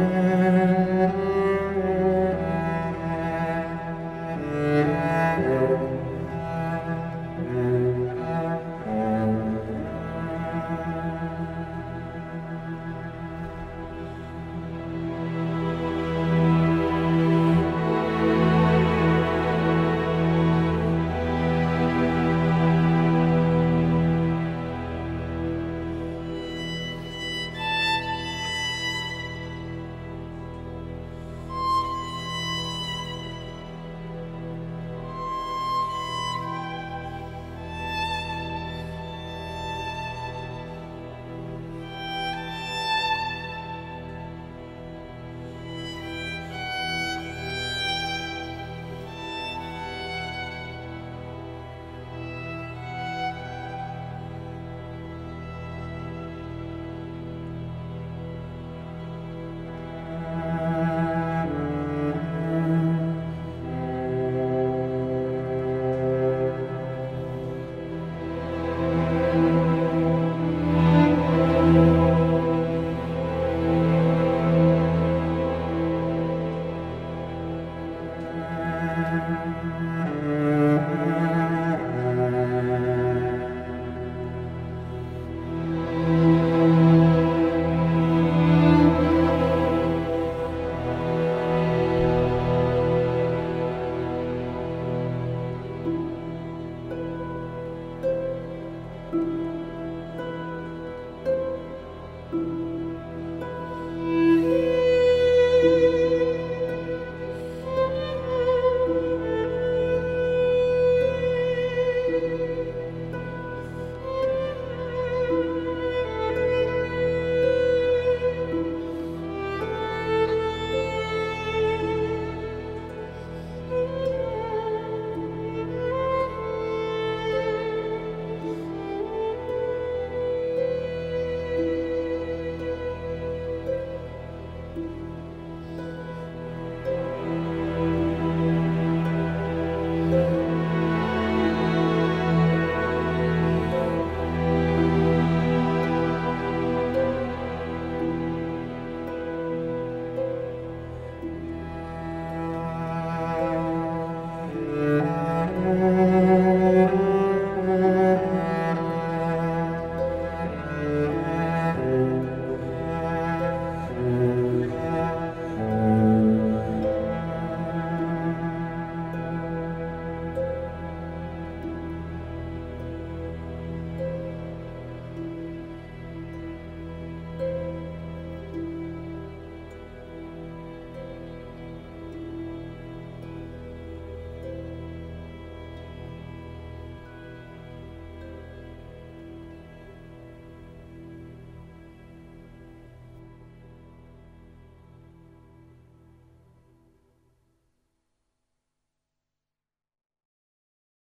Amén.